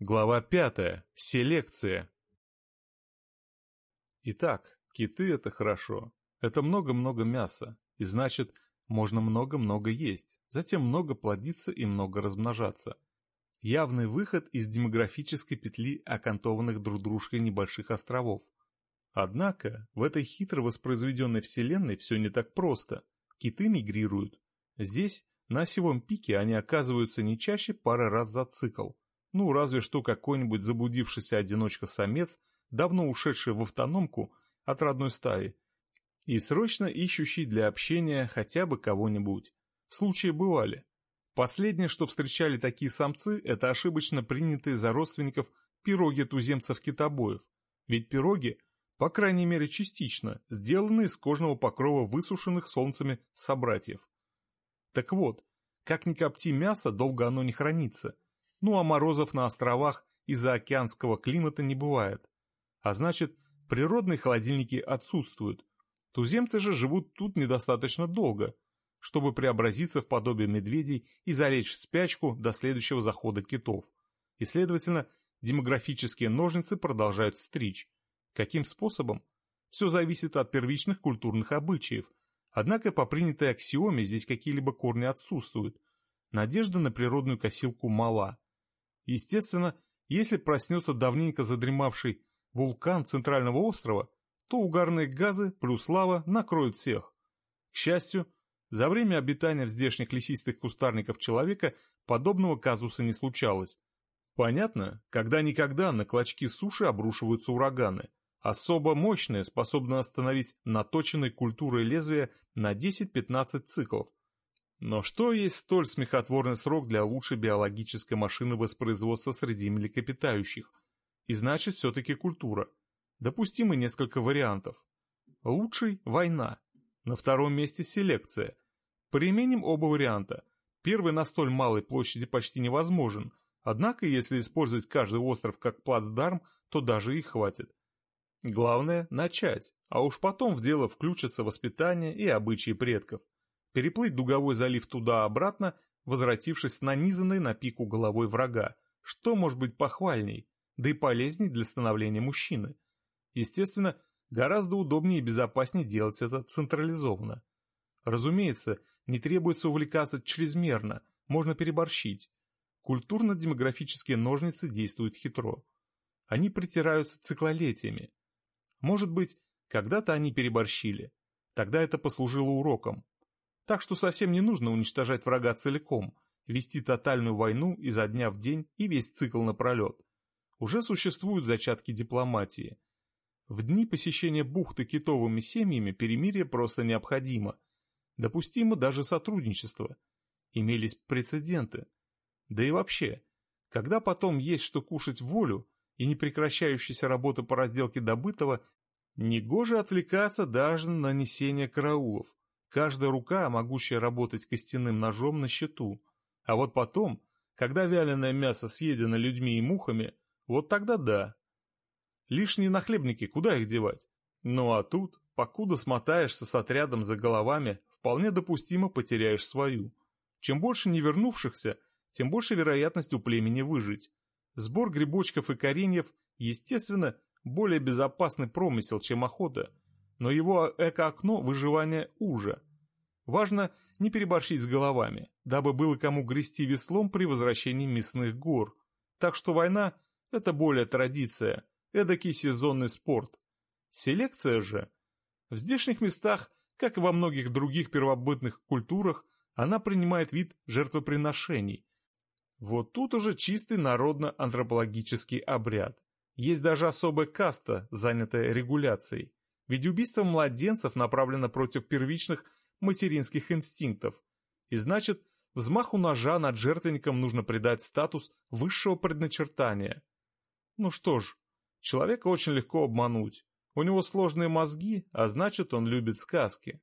Глава пятая. Селекция. Итак, киты — это хорошо. Это много-много мяса. И значит, можно много-много есть. Затем много плодиться и много размножаться. Явный выход из демографической петли окантованных друг дружкой небольших островов. Однако, в этой хитро воспроизведенной вселенной все не так просто. Киты мигрируют. Здесь, на осевом пике, они оказываются не чаще пары раз за цикл. Ну, разве что какой-нибудь заблудившийся одиночка-самец, давно ушедший в автономку от родной стаи, и срочно ищущий для общения хотя бы кого-нибудь. Случаи бывали. Последнее, что встречали такие самцы, это ошибочно принятые за родственников пироги туземцев-китобоев. Ведь пироги, по крайней мере частично, сделаны из кожного покрова высушенных солнцами собратьев. Так вот, как ни копти мясо, долго оно не хранится – ну а морозов на островах из-за океанского климата не бывает. А значит, природные холодильники отсутствуют. Туземцы же живут тут недостаточно долго, чтобы преобразиться в подобие медведей и залечь в спячку до следующего захода китов. И, следовательно, демографические ножницы продолжают стричь. Каким способом? Все зависит от первичных культурных обычаев. Однако по принятой аксиоме здесь какие-либо корни отсутствуют. Надежда на природную косилку мала. Естественно, если проснется давненько задремавший вулкан центрального острова, то угарные газы плюс лава накроют всех. К счастью, за время обитания в здешних лесистых кустарников человека подобного казуса не случалось. Понятно, когда-никогда на клочки суши обрушиваются ураганы. Особо мощные способны остановить наточенной культурой лезвия на 10-15 циклов, но что есть столь смехотворный срок для лучшей биологической машины воспроизводства среди млекопитающих? И значит, все-таки культура. Допустимы несколько вариантов. Лучший – война. На втором месте – селекция. Применим оба варианта. Первый на столь малой площади почти невозможен, однако если использовать каждый остров как плацдарм, то даже и хватит. Главное – начать, а уж потом в дело включатся воспитание и обычаи предков – переплыть дуговой залив туда-обратно, возвратившись нанизанной на пику головой врага. Что может быть похвальней, да и полезней для становления мужчины? Естественно, гораздо удобнее и безопаснее делать это централизованно. Разумеется, не требуется увлекаться чрезмерно, можно переборщить. Культурно-демографические ножницы действуют хитро. Они притираются циклолетиями. Может быть, когда-то они переборщили. Тогда это послужило уроком. Так что совсем не нужно уничтожать врага целиком, вести тотальную войну изо дня в день и весь цикл напролет. Уже существуют зачатки дипломатии. В дни посещения бухты китовыми семьями перемирие просто необходимо. Допустимо даже сотрудничество. Имелись прецеденты. Да и вообще, когда потом есть что кушать волю и непрекращающаяся работа по разделке добытого, негоже отвлекаться даже на нанесение караулов. Каждая рука, могущая работать костяным ножом, на счету. А вот потом, когда вяленое мясо съедено людьми и мухами, вот тогда да. Лишние нахлебники, куда их девать? Ну а тут, покуда смотаешься с отрядом за головами, вполне допустимо потеряешь свою. Чем больше невернувшихся, тем больше вероятность у племени выжить. Сбор грибочков и кореньев, естественно, более безопасный промысел, чем охота – но его эко-окно выживания уже. Важно не переборщить с головами, дабы было кому грести веслом при возвращении мясных гор. Так что война – это более традиция, эдакий сезонный спорт. Селекция же. В здешних местах, как и во многих других первобытных культурах, она принимает вид жертвоприношений. Вот тут уже чистый народно-антропологический обряд. Есть даже особая каста, занятая регуляцией. Ведь убийство младенцев направлено против первичных материнских инстинктов. И значит, взмаху ножа над жертвенником нужно придать статус высшего предначертания. Ну что ж, человека очень легко обмануть. У него сложные мозги, а значит, он любит сказки.